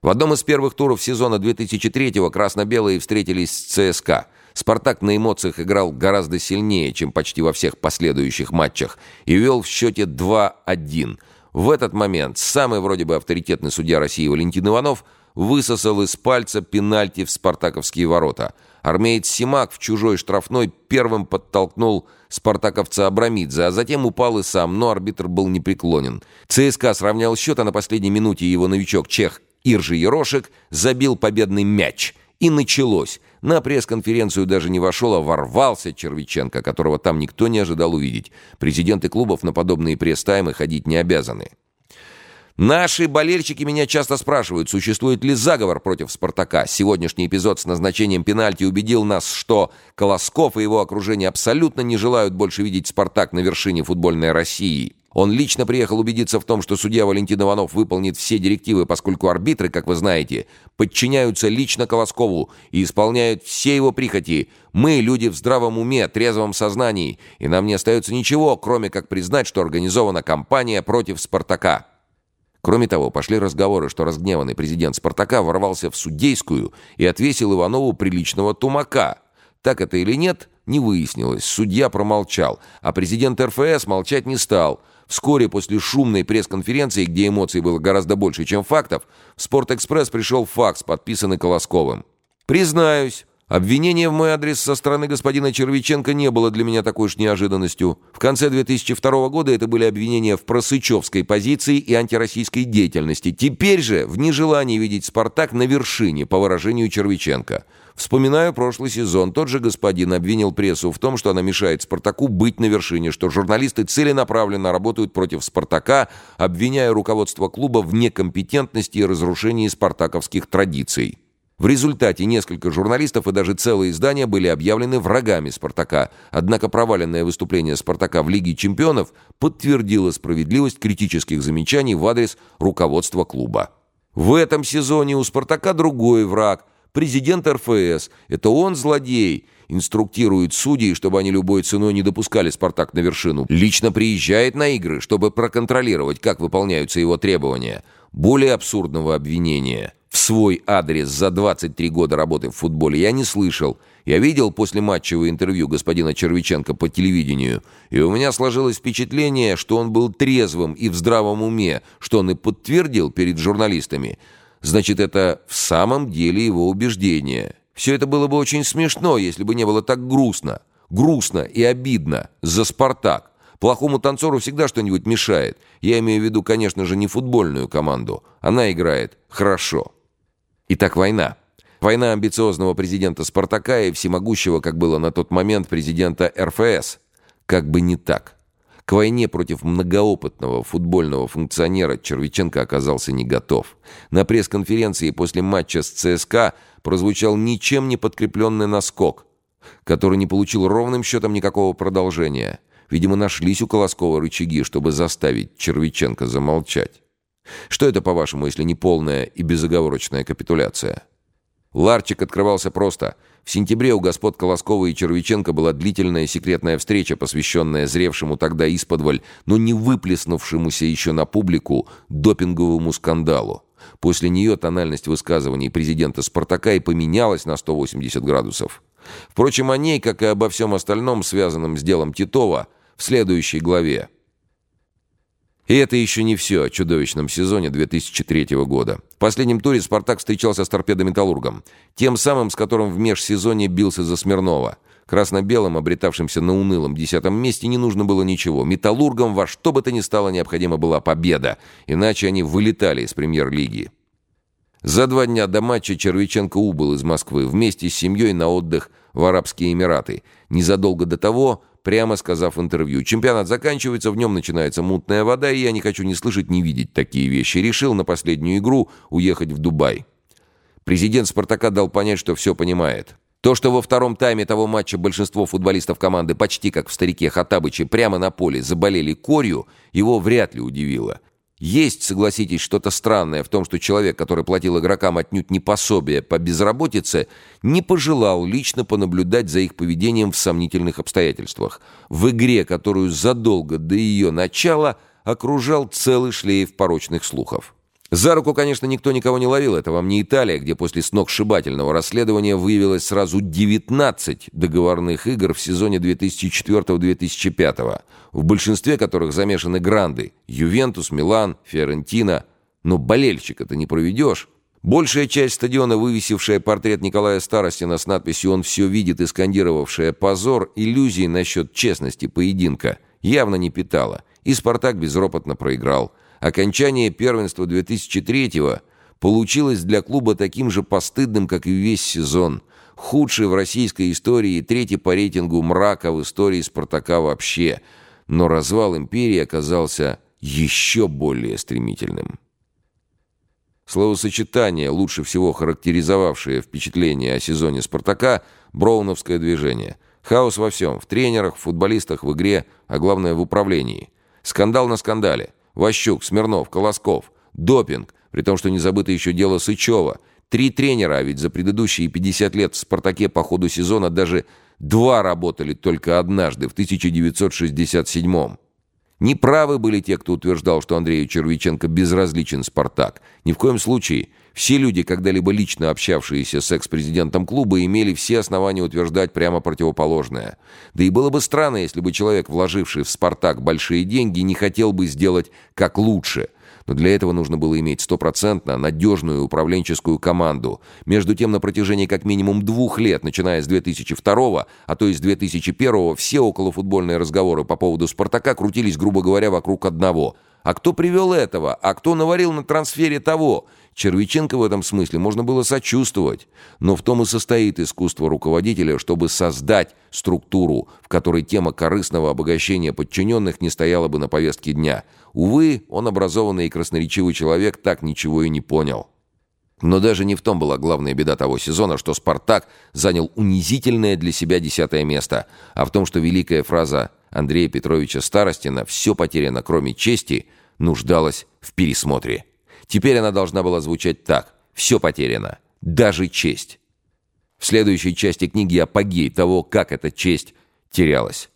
В одном из первых туров сезона 2003-го красно-белые встретились с ЦСКА. «Спартак» на эмоциях играл гораздо сильнее, чем почти во всех последующих матчах, и вел в счете 2-1. В этот момент самый вроде бы авторитетный судья России Валентин Иванов высосал из пальца пенальти в спартаковские ворота. Армеец Симак в чужой штрафной первым подтолкнул спартаковца Абрамидзе, а затем упал и сам, но арбитр был непреклонен. ЦСКА сравнял счет, а на последней минуте его новичок Чех Иржи Ерошек забил победный мяч. И началось. На пресс-конференцию даже не вошел, а ворвался Червиченко, которого там никто не ожидал увидеть. Президенты клубов на подобные пресс-таймы ходить не обязаны. Наши болельщики меня часто спрашивают, существует ли заговор против «Спартака». Сегодняшний эпизод с назначением пенальти убедил нас, что Колосков и его окружение абсолютно не желают больше видеть «Спартак» на вершине футбольной России. Он лично приехал убедиться в том, что судья Валентин Иванов выполнит все директивы, поскольку арбитры, как вы знаете, подчиняются лично Колоскову и исполняют все его прихоти. Мы люди в здравом уме, трезвом сознании, и нам не остается ничего, кроме как признать, что организована кампания против «Спартака». Кроме того, пошли разговоры, что разгневанный президент «Спартака» ворвался в судейскую и отвесил Иванову приличного тумака. Так это или нет, не выяснилось. Судья промолчал, а президент РФС молчать не стал. Вскоре после шумной пресс-конференции, где эмоций было гораздо больше, чем фактов, в «Спортэкспресс» пришел факс, подписанный Колосковым. «Признаюсь, Обвинение в мой адрес со стороны господина Червиченко не было для меня такой уж неожиданностью. В конце 2002 года это были обвинения в просычевской позиции и антироссийской деятельности. Теперь же в нежелании видеть «Спартак» на вершине, по выражению Червиченко. Вспоминаю прошлый сезон. Тот же господин обвинил прессу в том, что она мешает «Спартаку» быть на вершине, что журналисты целенаправленно работают против «Спартака», обвиняя руководство клуба в некомпетентности и разрушении спартаковских традиций. В результате несколько журналистов и даже целые издания были объявлены врагами «Спартака». Однако проваленное выступление «Спартака» в Лиге чемпионов подтвердило справедливость критических замечаний в адрес руководства клуба. В этом сезоне у «Спартака» другой враг – президент РФС. Это он злодей. Инструктирует судей, чтобы они любой ценой не допускали «Спартак» на вершину. Лично приезжает на игры, чтобы проконтролировать, как выполняются его требования. Более абсурдного обвинения – в свой адрес за 23 года работы в футболе я не слышал. Я видел после матчевого интервью господина Червиченко по телевидению, и у меня сложилось впечатление, что он был трезвым и в здравом уме, что он и подтвердил перед журналистами. Значит, это в самом деле его убеждение. Все это было бы очень смешно, если бы не было так грустно. Грустно и обидно за «Спартак». Плохому танцору всегда что-нибудь мешает. Я имею в виду, конечно же, не футбольную команду. Она играет хорошо. Итак, война. Война амбициозного президента «Спартака» и всемогущего, как было на тот момент, президента РФС. Как бы не так. К войне против многоопытного футбольного функционера Червиченко оказался не готов. На пресс-конференции после матча с ЦСКА прозвучал ничем не подкрепленный наскок, который не получил ровным счетом никакого продолжения. Видимо, нашлись у Колоскова рычаги, чтобы заставить Червиченко замолчать. Что это, по-вашему, если не полная и безоговорочная капитуляция? Ларчик открывался просто. В сентябре у господ Колоскова и Червиченко была длительная секретная встреча, посвященная зревшему тогда исподволь, но не выплеснувшемуся еще на публику допинговому скандалу. После нее тональность высказываний президента «Спартака» и поменялась на 180 градусов. Впрочем, о ней, как и обо всем остальном, связанном с делом Титова, в следующей главе. И это еще не все о чудовищном сезоне 2003 года. В последнем туре «Спартак» встречался с торпедо-металлургом, тем самым, с которым в межсезонье бился за Смирнова. Красно-белым, обретавшимся на унылом десятом месте, не нужно было ничего. Металлургам во что бы то ни стало необходима была победа, иначе они вылетали из премьер-лиги. За два дня до матча Червиченко убыл из Москвы вместе с семьей на отдых в Арабские Эмираты. Незадолго до того прямо сказав интервью. «Чемпионат заканчивается, в нем начинается мутная вода, и я не хочу ни слышать, ни видеть такие вещи. Решил на последнюю игру уехать в Дубай». Президент «Спартака» дал понять, что все понимает. То, что во втором тайме того матча большинство футболистов команды почти как в старике Хатабыче прямо на поле заболели корью, его вряд ли удивило. Есть, согласитесь, что-то странное в том, что человек, который платил игрокам отнюдь не пособие по безработице, не пожелал лично понаблюдать за их поведением в сомнительных обстоятельствах. В игре, которую задолго до ее начала окружал целый шлейф порочных слухов. За руку, конечно, никто никого не ловил. Это вам не Италия, где после сногсшибательного расследования выявилось сразу 19 договорных игр в сезоне 2004-2005, в большинстве которых замешаны гранды – Ювентус, Милан, Фиорентина. Но болельщика-то не проведешь. Большая часть стадиона, вывесившая портрет Николая Старостина с надписью «Он все видит» и скандировавшая «Позор», иллюзий насчет честности поединка явно не питала. И «Спартак» безропотно проиграл – Окончание первенства 2003-го получилось для клуба таким же постыдным, как и весь сезон. Худший в российской истории и третий по рейтингу мрака в истории «Спартака» вообще. Но развал империи оказался еще более стремительным. Словосочетание, лучше всего характеризовавшее впечатление о сезоне «Спартака» – броуновское движение. Хаос во всем – в тренерах, в футболистах, в игре, а главное – в управлении. Скандал на скандале – Ващук, Смирнов, Колосков. Допинг, при том, что не забыто еще дело Сычева. Три тренера, а ведь за предыдущие 50 лет в «Спартаке» по ходу сезона даже два работали только однажды, в 1967-м. Неправы были те, кто утверждал, что Андрею Червиченко безразличен «Спартак». Ни в коем случае. Все люди, когда-либо лично общавшиеся с экс-президентом клуба, имели все основания утверждать прямо противоположное. Да и было бы странно, если бы человек, вложивший в «Спартак» большие деньги, не хотел бы сделать как лучше – но для этого нужно было иметь стопроцентно надежную управленческую команду. Между тем, на протяжении как минимум двух лет, начиная с 2002 а то и с 2001 все околофутбольные разговоры по поводу «Спартака» крутились, грубо говоря, вокруг одного – а кто привел этого? А кто наварил на трансфере того? Червиченко в этом смысле можно было сочувствовать. Но в том и состоит искусство руководителя, чтобы создать структуру, в которой тема корыстного обогащения подчиненных не стояла бы на повестке дня. Увы, он образованный и красноречивый человек так ничего и не понял. Но даже не в том была главная беда того сезона, что «Спартак» занял унизительное для себя десятое место, а в том, что великая фраза Андрея Петровича Старостина «все потеряно, кроме чести» нуждалась в пересмотре. Теперь она должна была звучать так «все потеряно, даже честь». В следующей части книги апогей того, как эта честь терялась.